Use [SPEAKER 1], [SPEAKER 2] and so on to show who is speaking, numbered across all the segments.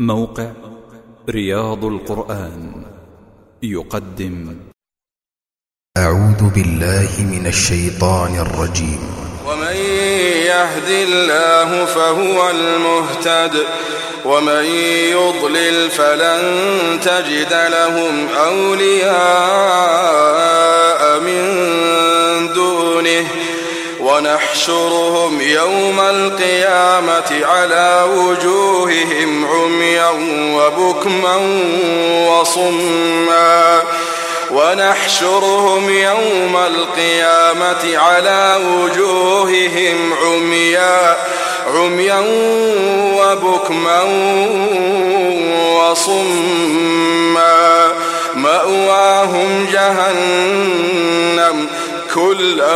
[SPEAKER 1] موقع رياض القرآن يقدم.
[SPEAKER 2] أعوذ بالله من الشيطان الرجيم.
[SPEAKER 3] ومن يهد الله فهو المهتد. ومن يضلل فلن تجد لهم أولياء من دونه. ونحشرهم يوم القيامة على وجوههم عميا وبكما وصما. ونحشرهم يوم القيامة على وجوههم عميا عميا وبكما وصما. مأواهم جهنم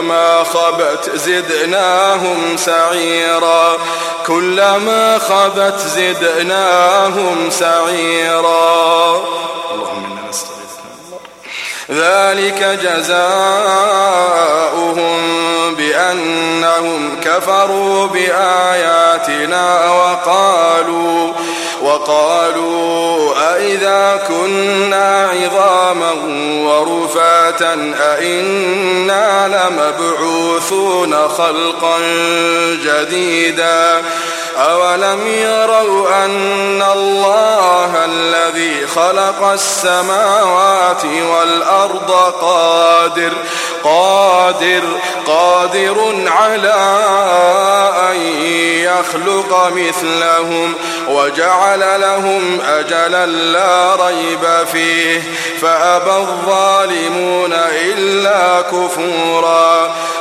[SPEAKER 3] كلما خبت زدناهم سعيرا. كلما خبت زدناهم سعيرا. اللهم إنا نستغيثك ذلك جزاؤهم بأنهم كفروا بآياتنا وقالوا وقالوا أئذا كنا عظاما ورفاتا أئنا لمبعوثون خلقا جديدا أولم يروا أن الله الذي خلق السماوات والأرض قادر قادر قادر على يخلق مثلهم وجعل لهم أجلا لا ريب فيه. فأبى الظالمون إلا كفورا.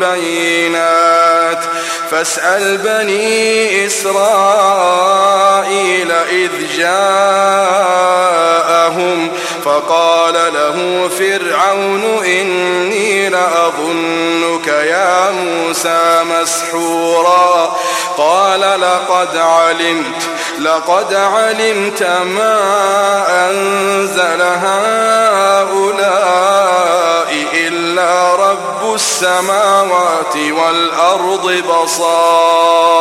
[SPEAKER 3] بينات. فاسأل بني إسرائيل إذ جاءهم فقال له فرعون إني لأظنك يا موسى مسحورا. قال لقد علمت لقد علمت ما أنزل السماوات والأرض بصائر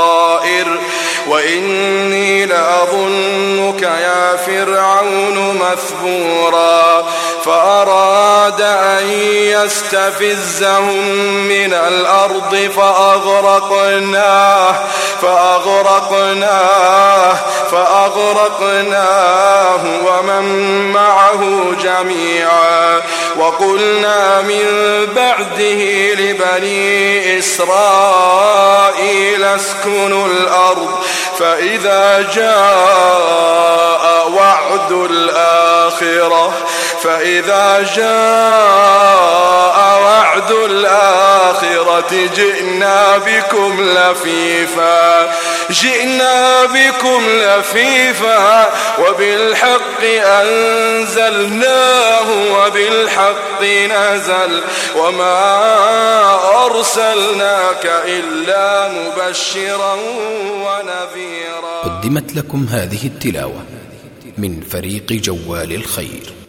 [SPEAKER 3] وإني لأظنك يا فرعون مثبورا. فأراد أن يستفزهم من الأرض فأغرقناه فأغرقناه فأغرقناه ومن معه جميعا. وقلنا من بعده لبني إسرائيل اسكنوا الأرض فإذا جاء وعد الآخرة فإذا جاء وعد الآخرة جئنا بكم لفيفا جئنا بكم لفيفا وبالحق أنزلناه وبالحق نزل وما أرسلناك إلا مبشرا ونذيرا.
[SPEAKER 2] قدمت لكم هذه التلاوة. من فريق جوال الخير.